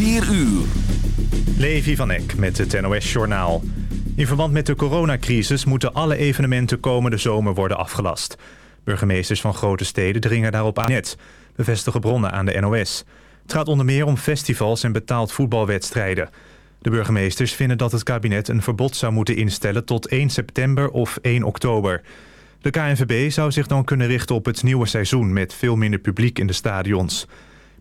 4 uur. Levi van Eck met het NOS-journaal. In verband met de coronacrisis moeten alle evenementen komende zomer worden afgelast. Burgemeesters van grote steden dringen daarop aan net, bevestigen bronnen aan de NOS. Het gaat onder meer om festivals en betaald voetbalwedstrijden. De burgemeesters vinden dat het kabinet een verbod zou moeten instellen tot 1 september of 1 oktober. De KNVB zou zich dan kunnen richten op het nieuwe seizoen met veel minder publiek in de stadions.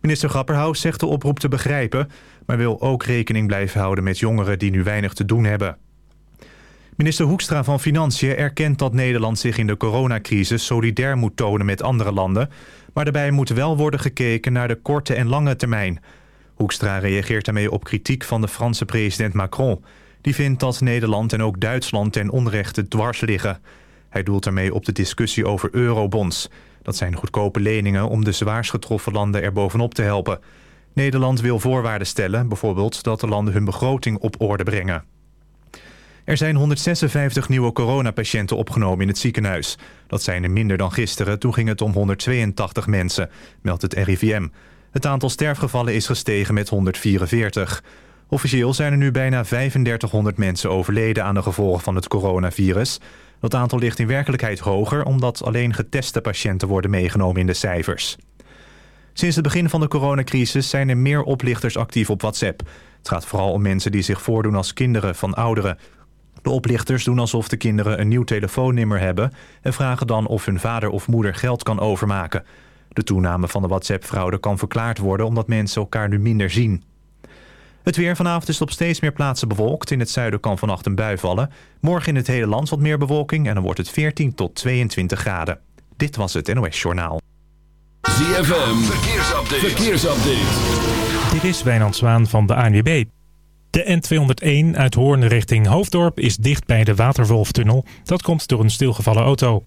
Minister Grapperhaus zegt de oproep te begrijpen... maar wil ook rekening blijven houden met jongeren die nu weinig te doen hebben. Minister Hoekstra van Financiën erkent dat Nederland zich in de coronacrisis solidair moet tonen met andere landen, maar daarbij moet wel worden gekeken naar de korte en lange termijn. Hoekstra reageert daarmee op kritiek van de Franse president Macron. Die vindt dat Nederland en ook Duitsland ten onrechte dwars liggen. Hij doelt daarmee op de discussie over eurobonds. Dat zijn goedkope leningen om de zwaarst getroffen landen er bovenop te helpen. Nederland wil voorwaarden stellen, bijvoorbeeld dat de landen hun begroting op orde brengen. Er zijn 156 nieuwe coronapatiënten opgenomen in het ziekenhuis. Dat zijn er minder dan gisteren, toen ging het om 182 mensen, meldt het RIVM. Het aantal sterfgevallen is gestegen met 144. Officieel zijn er nu bijna 3500 mensen overleden aan de gevolgen van het coronavirus. Dat aantal ligt in werkelijkheid hoger... omdat alleen geteste patiënten worden meegenomen in de cijfers. Sinds het begin van de coronacrisis zijn er meer oplichters actief op WhatsApp. Het gaat vooral om mensen die zich voordoen als kinderen van ouderen. De oplichters doen alsof de kinderen een nieuw telefoonnummer hebben... en vragen dan of hun vader of moeder geld kan overmaken. De toename van de WhatsApp-fraude kan verklaard worden... omdat mensen elkaar nu minder zien. Het weer vanavond is op steeds meer plaatsen bewolkt. In het zuiden kan vannacht een bui vallen. Morgen in het hele land wat meer bewolking en dan wordt het 14 tot 22 graden. Dit was het NOS Journaal. ZFM, verkeersupdate. verkeersupdate. Dit is Wijnand Zwaan van de ANWB. De N201 uit Hoorn richting Hoofddorp is dicht bij de Waterwolftunnel. Dat komt door een stilgevallen auto.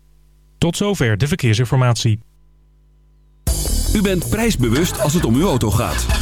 Tot zover de verkeersinformatie. U bent prijsbewust als het om uw auto gaat.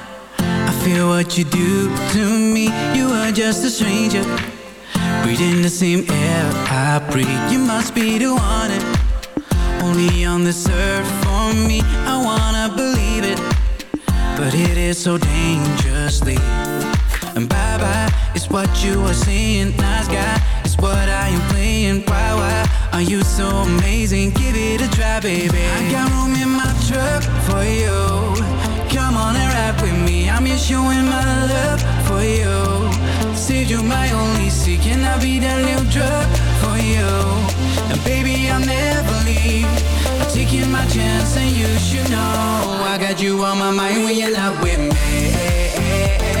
Feel what you do to me. You are just a stranger. Breathing the same air I breathe. You must be the one. Only on this earth for me. I wanna believe it. But it is so dangerously. And bye bye, it's what you are saying. Nice guy, it's what I am playing. Why, why are you so amazing? Give it a try, baby. I got room in my truck for you. Come on and rap with me. I'm just showing my love for you. Said you're my only seed Can I be that new drug for you? And baby, I'll never leave. I'm taking my chance and you should know. I got you on my mind when you're not with me.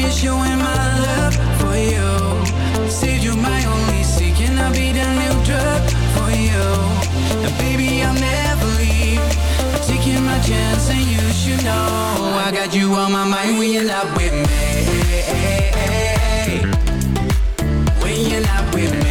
I'm just showing my love for you. You my only. Can I be the new drug for you? And baby, I'll never leave. Taking my chance, and you should know I got you on my mind when you're not with me. When you're not with me.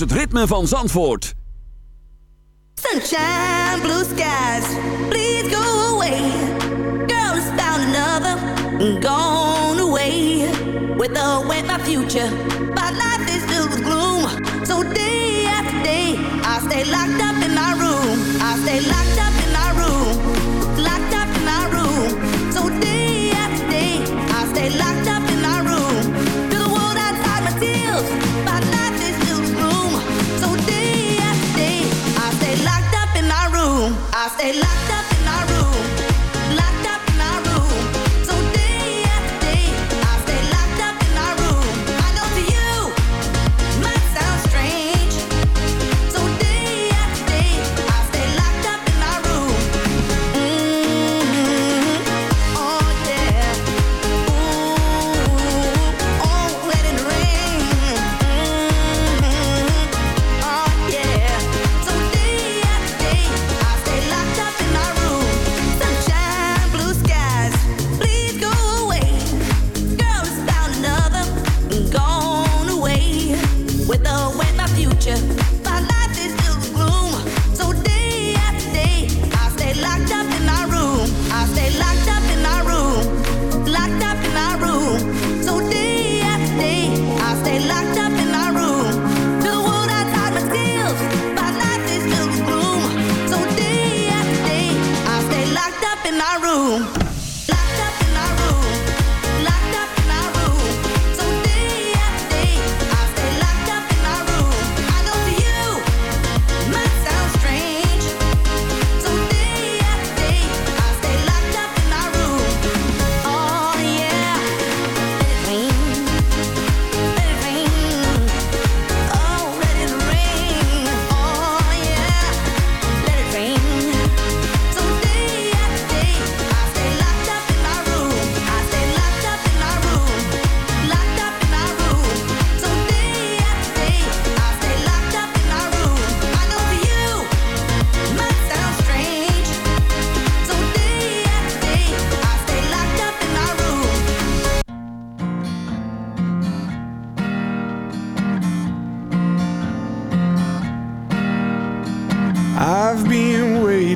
het ritme van Zandvoort. Sunshine, blue skies, please go away. Girl has found another, gone away. With the way my future. I stay locked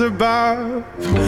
above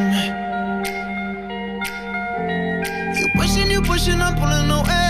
pushing up on a no end.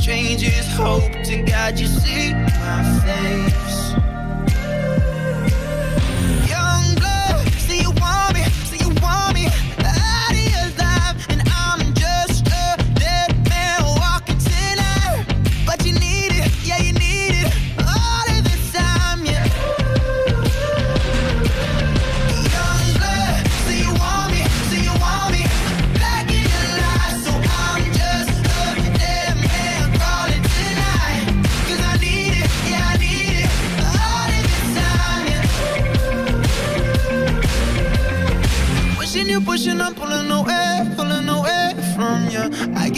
strangers hope to God you see my face. Ik I'm pulling away, pulling away from you. I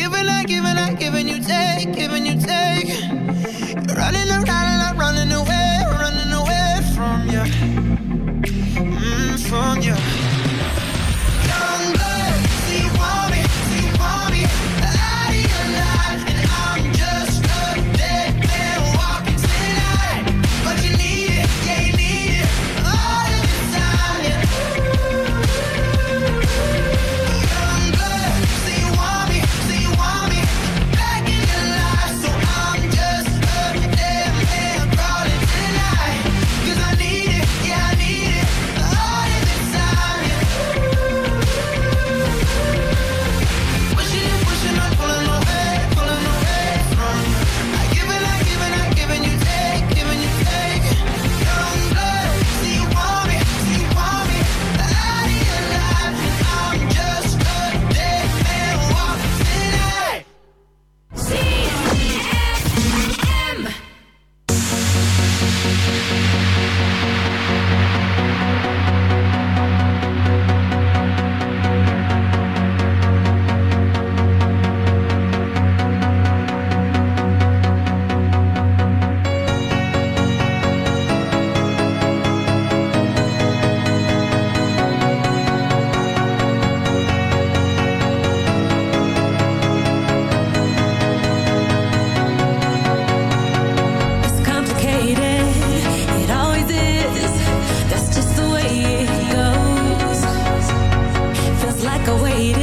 like I waited.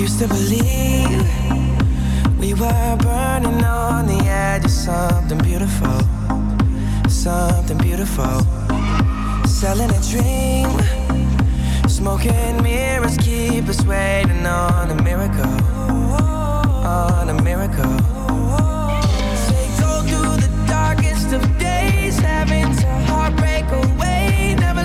used to believe we were burning on the edge of something beautiful, something beautiful. Selling a dream, smoking mirrors keep us waiting on a miracle, on a miracle. Say go through the darkest of days, having to heartbreak away. Never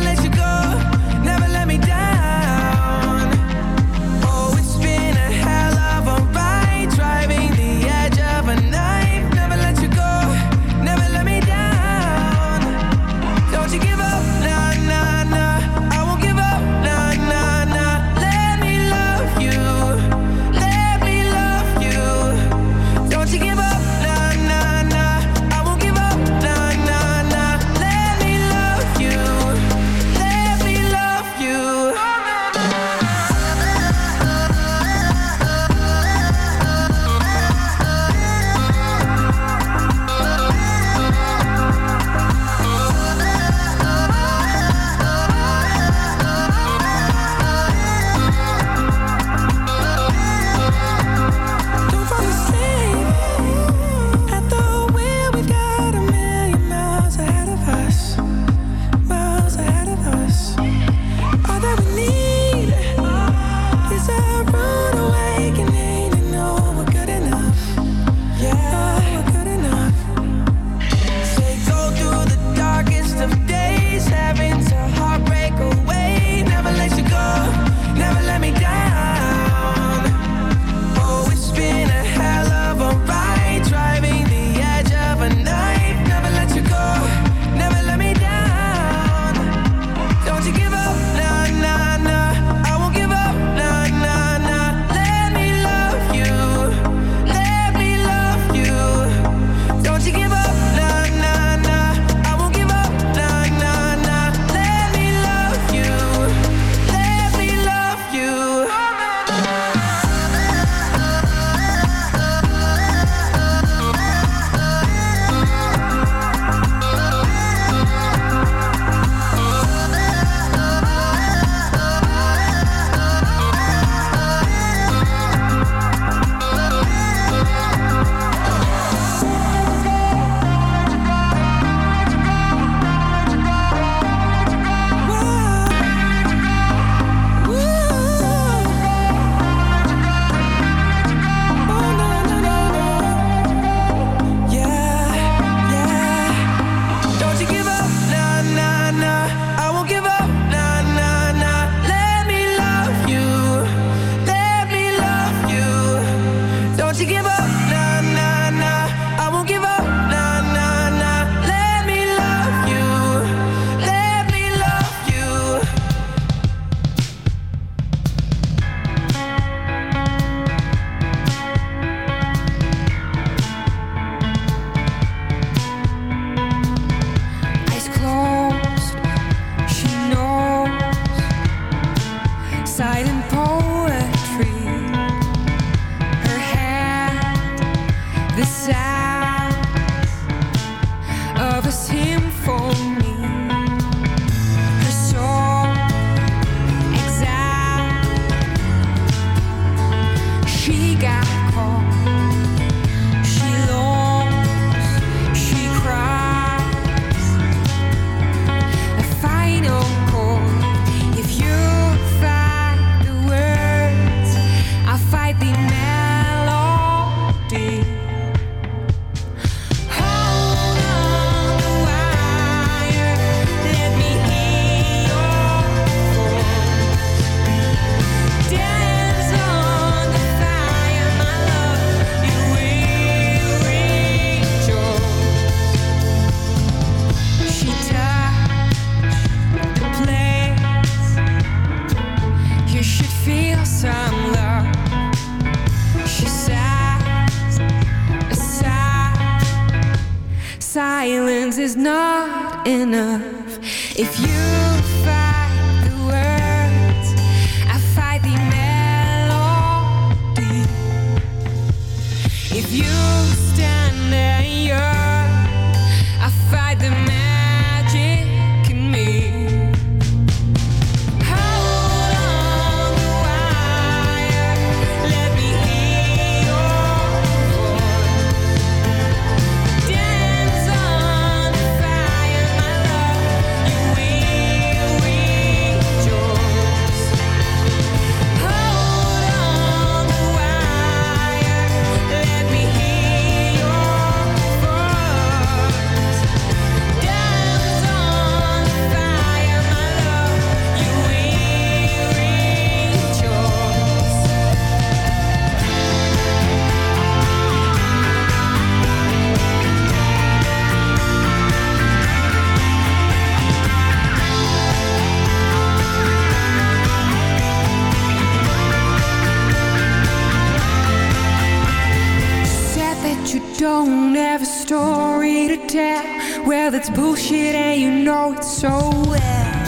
that's it's bullshit and you know it so well.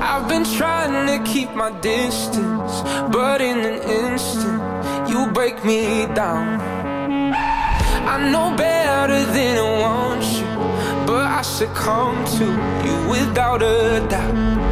I've been trying to keep my distance, but in an instant, you break me down. I know better than I want you, but I succumb to you without a doubt.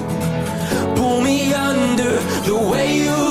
wonder the way you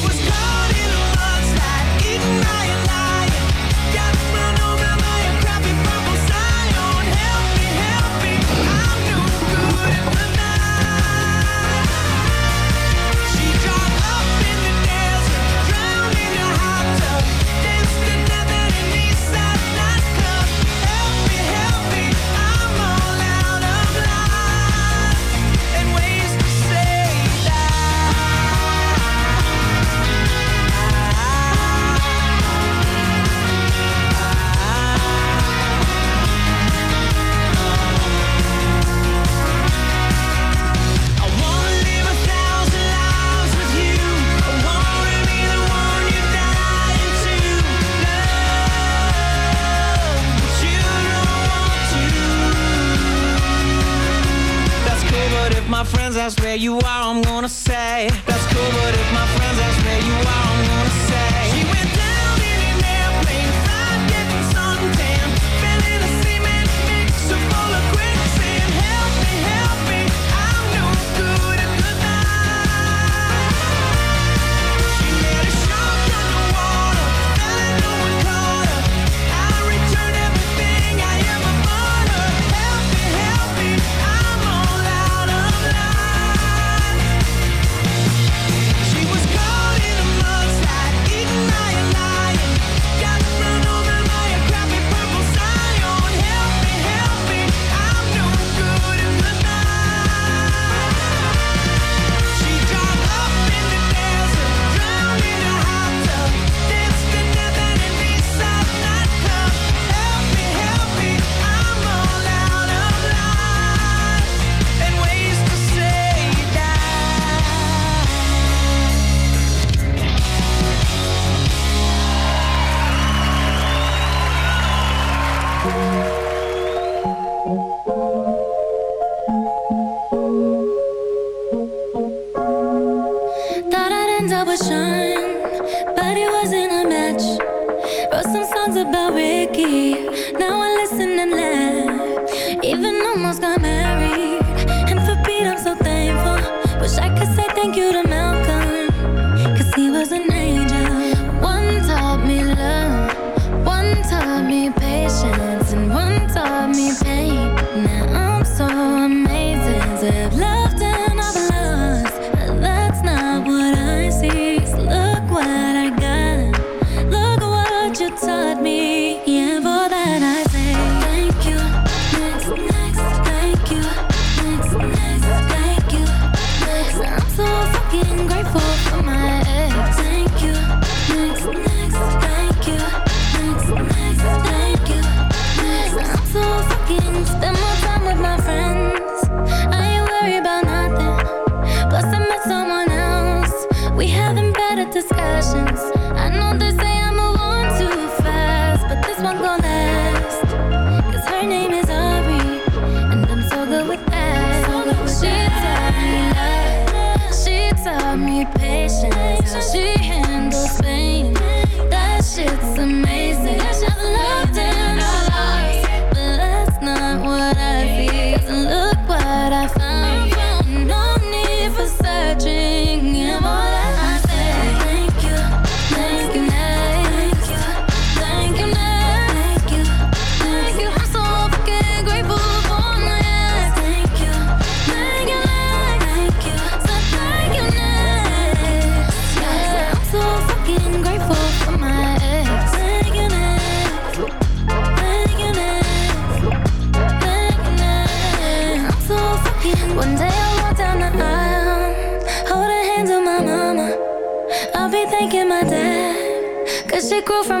you are, I'm gonna say. patience. I see him. it grew from